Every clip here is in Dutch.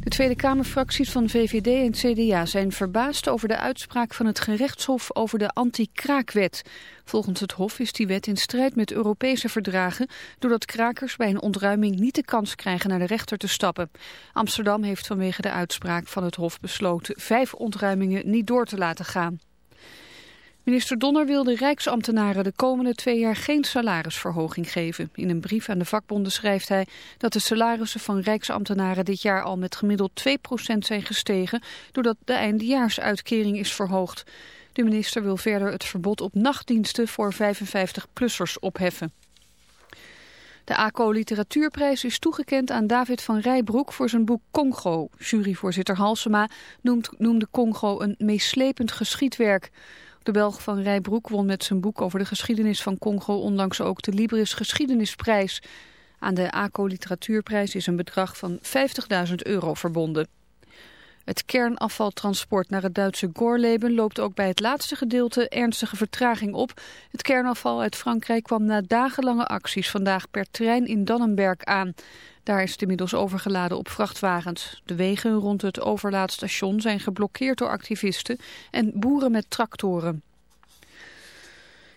De Tweede Kamerfracties van VVD en CDA zijn verbaasd over de uitspraak van het gerechtshof over de anti-kraakwet. Volgens het hof is die wet in strijd met Europese verdragen... doordat krakers bij een ontruiming niet de kans krijgen naar de rechter te stappen. Amsterdam heeft vanwege de uitspraak van het hof besloten vijf ontruimingen niet door te laten gaan. Minister Donner wil de Rijksambtenaren de komende twee jaar geen salarisverhoging geven. In een brief aan de vakbonden schrijft hij dat de salarissen van Rijksambtenaren dit jaar al met gemiddeld 2% zijn gestegen, doordat de eindejaarsuitkering is verhoogd. De minister wil verder het verbod op nachtdiensten voor 55-plussers opheffen. De ACO Literatuurprijs is toegekend aan David van Rijbroek voor zijn boek Congo. Juryvoorzitter Halsema noemt, noemde Congo een meeslepend geschiedwerk. De Belg van Rijbroek won met zijn boek over de geschiedenis van Congo onlangs ook de Libris Geschiedenisprijs. Aan de ACO Literatuurprijs is een bedrag van 50.000 euro verbonden. Het kernafvaltransport naar het Duitse Gorleben loopt ook bij het laatste gedeelte ernstige vertraging op. Het kernafval uit Frankrijk kwam na dagenlange acties vandaag per trein in Dannenberg aan. Daar is het inmiddels overgeladen op vrachtwagens. De wegen rond het overlaadstation zijn geblokkeerd door activisten en boeren met tractoren.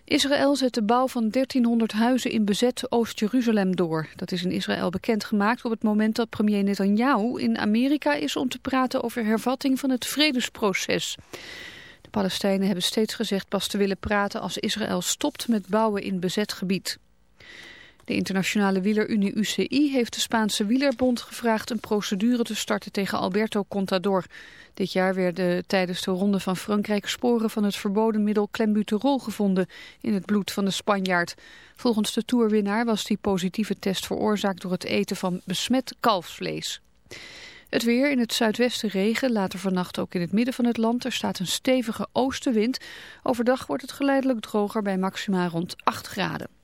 Israël zet de bouw van 1300 huizen in bezet Oost-Jeruzalem door. Dat is in Israël bekendgemaakt op het moment dat premier Netanyahu in Amerika is om te praten over hervatting van het vredesproces. De Palestijnen hebben steeds gezegd pas te willen praten als Israël stopt met bouwen in bezet gebied. De internationale wielerunie UCI heeft de Spaanse wielerbond gevraagd een procedure te starten tegen Alberto Contador. Dit jaar werden tijdens de ronde van Frankrijk sporen van het verboden middel clenbuterol gevonden in het bloed van de Spanjaard. Volgens de toerwinnaar was die positieve test veroorzaakt door het eten van besmet kalfsvlees. Het weer in het zuidwesten regen, later vannacht ook in het midden van het land. Er staat een stevige oostenwind. Overdag wordt het geleidelijk droger bij maxima rond 8 graden.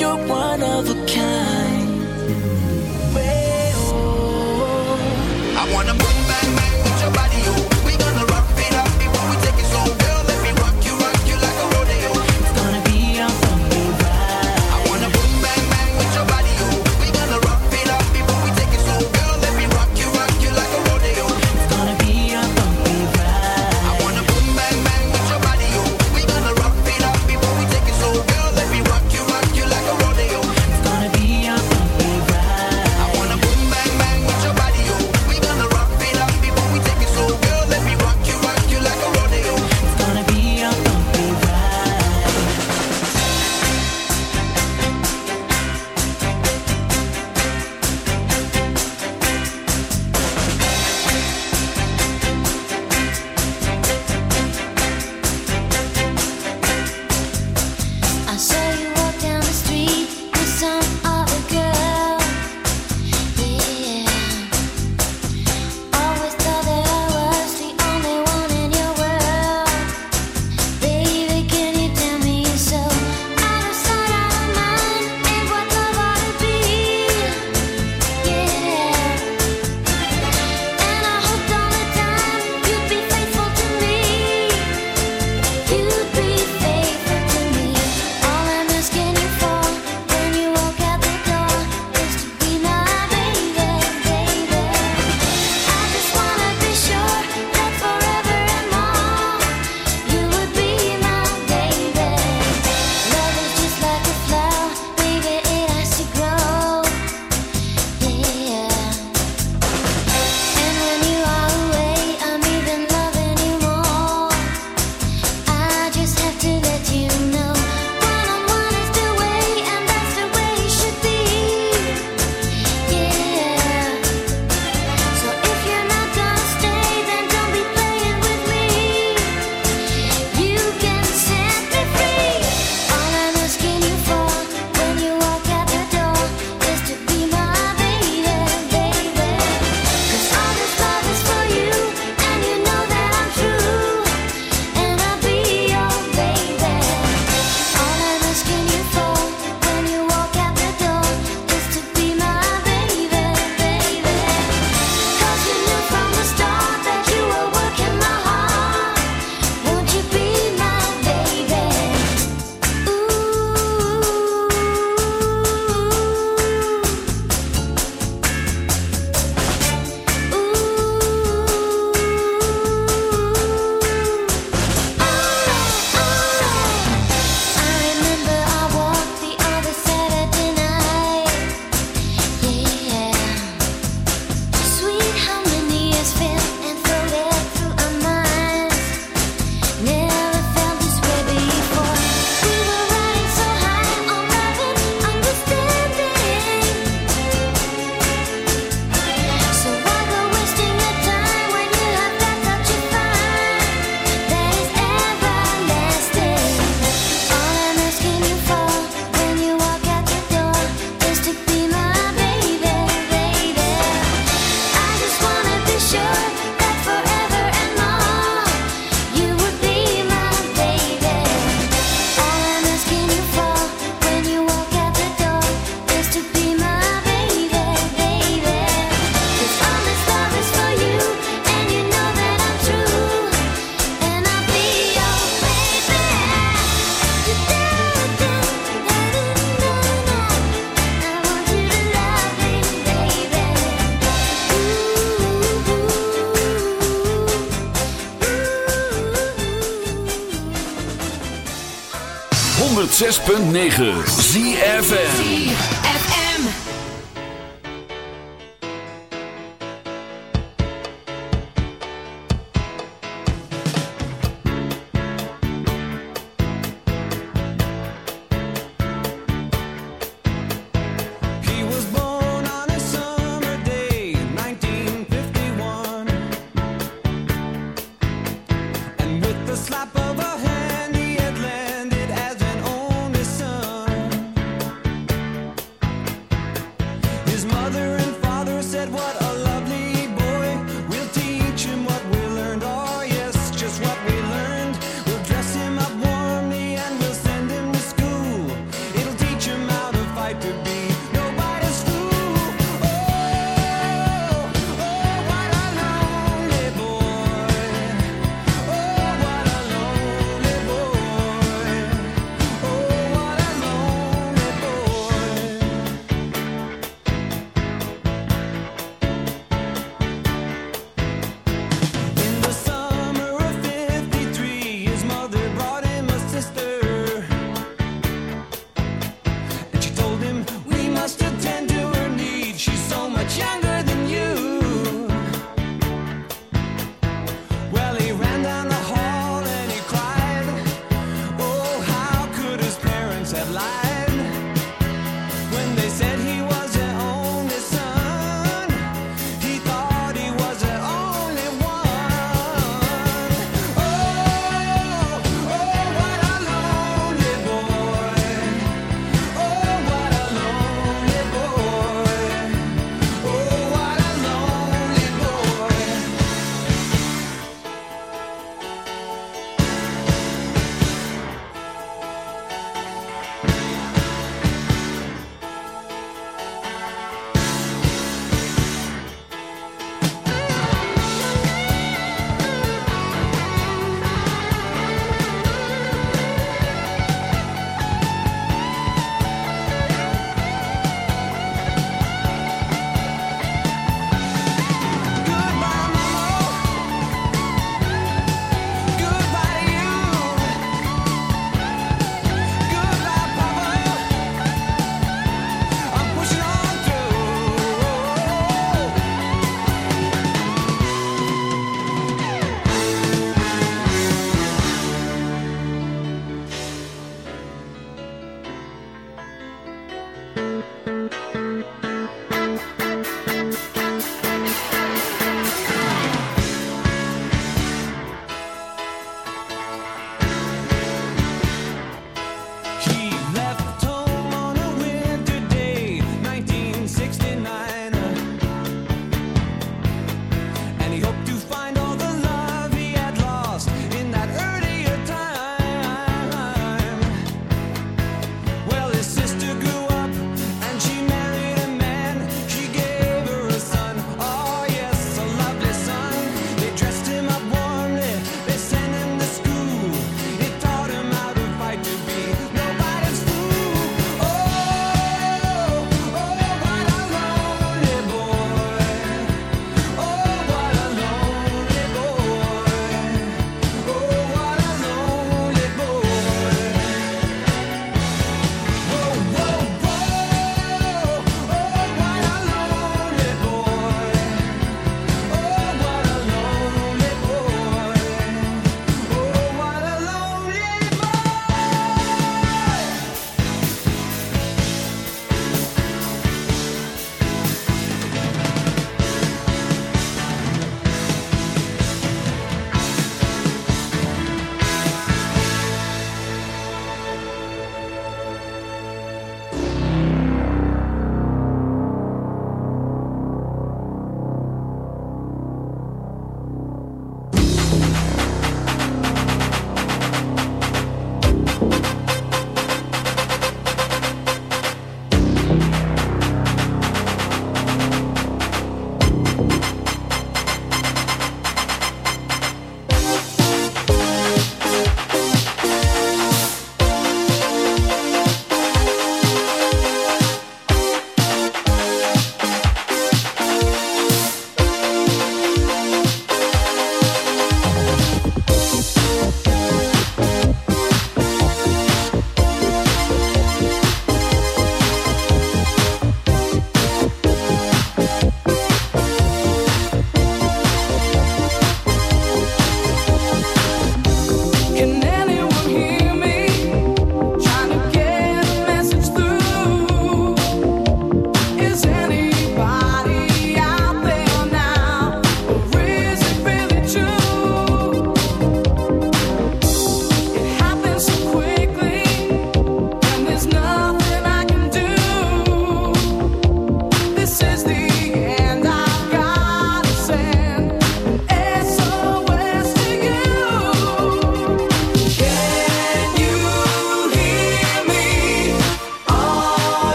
you're one 106.9 ZFM.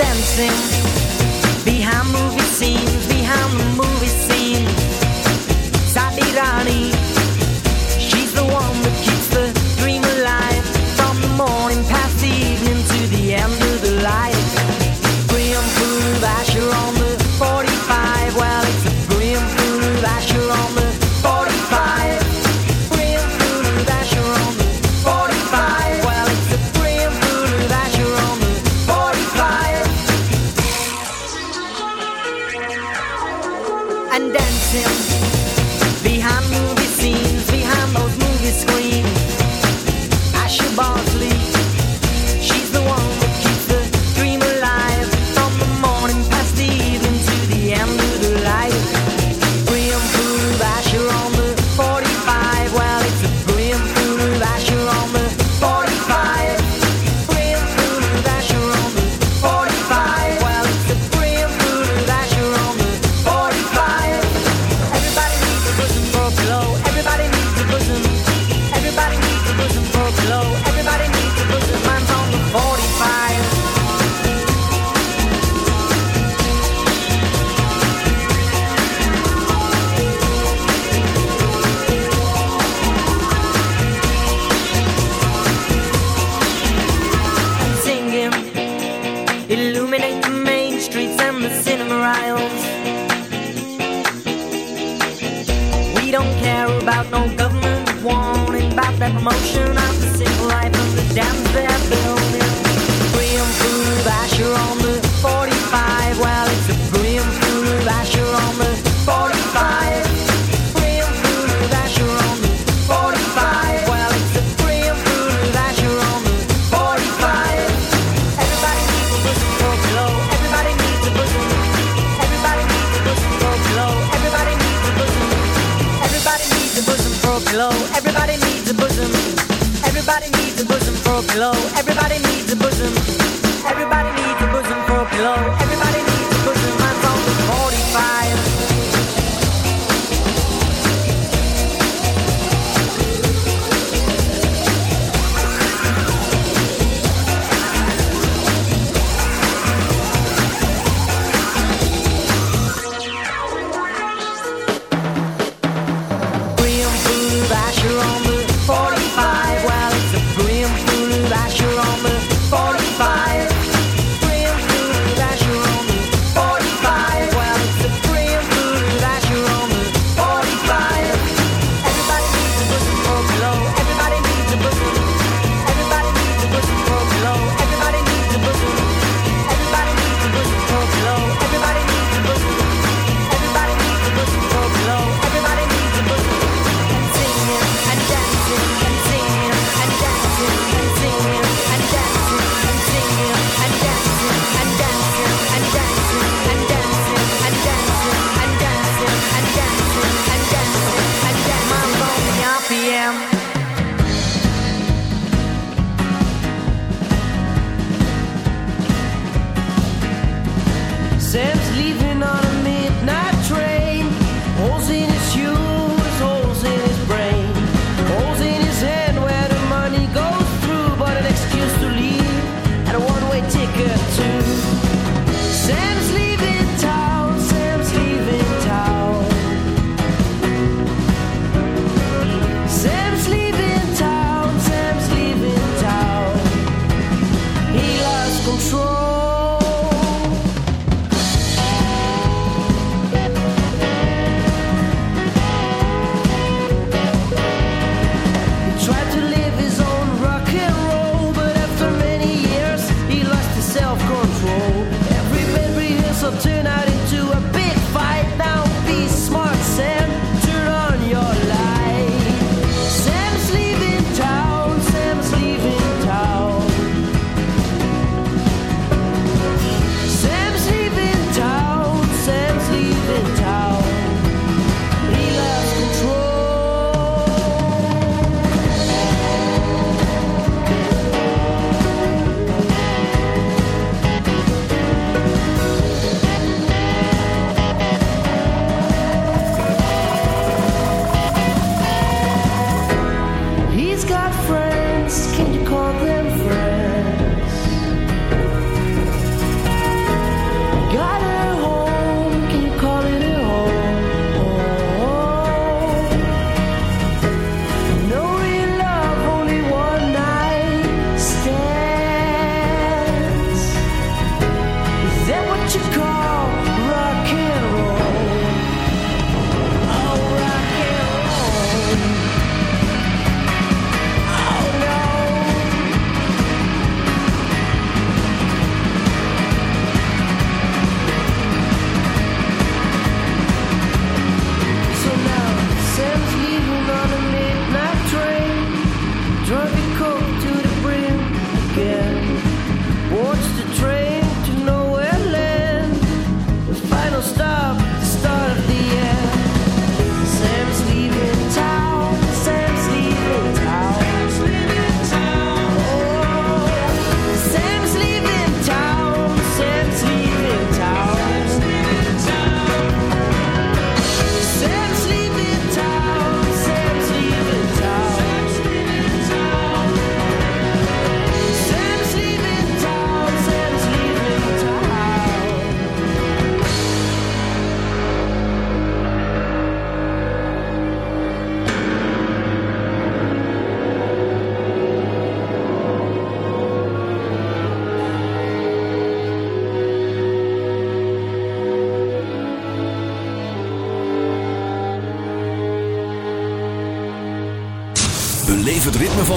dancing.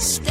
stay.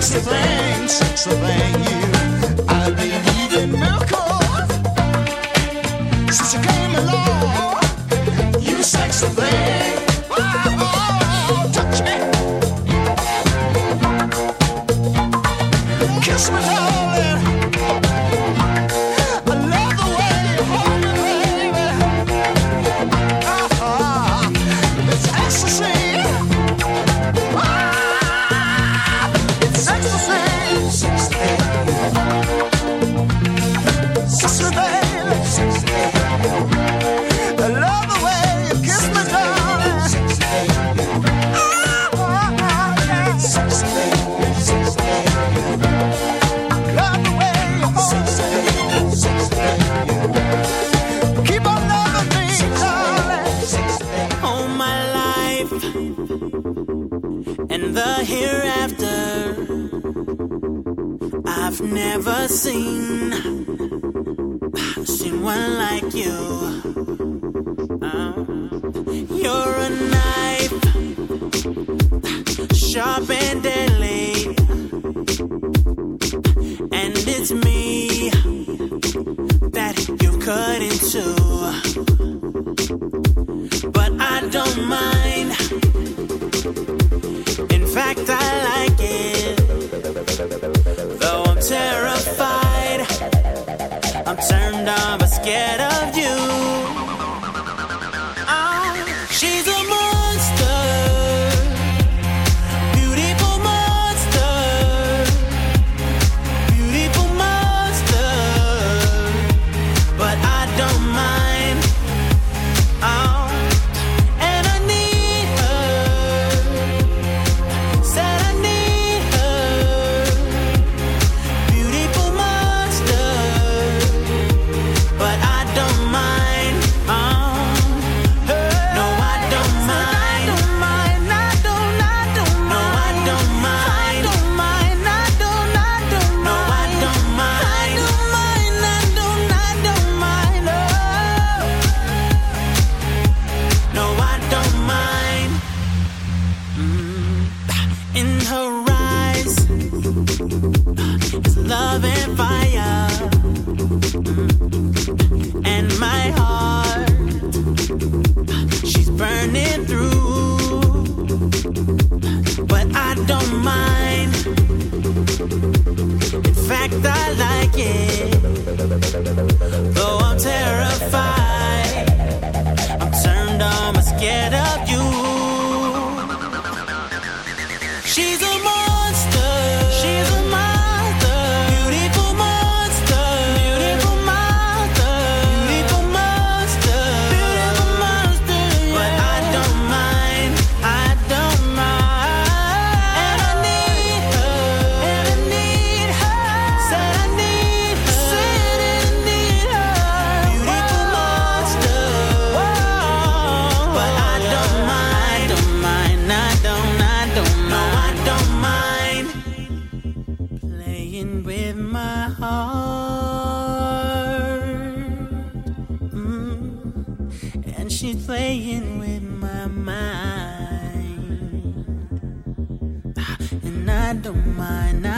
Such a thing, such a thing, you. I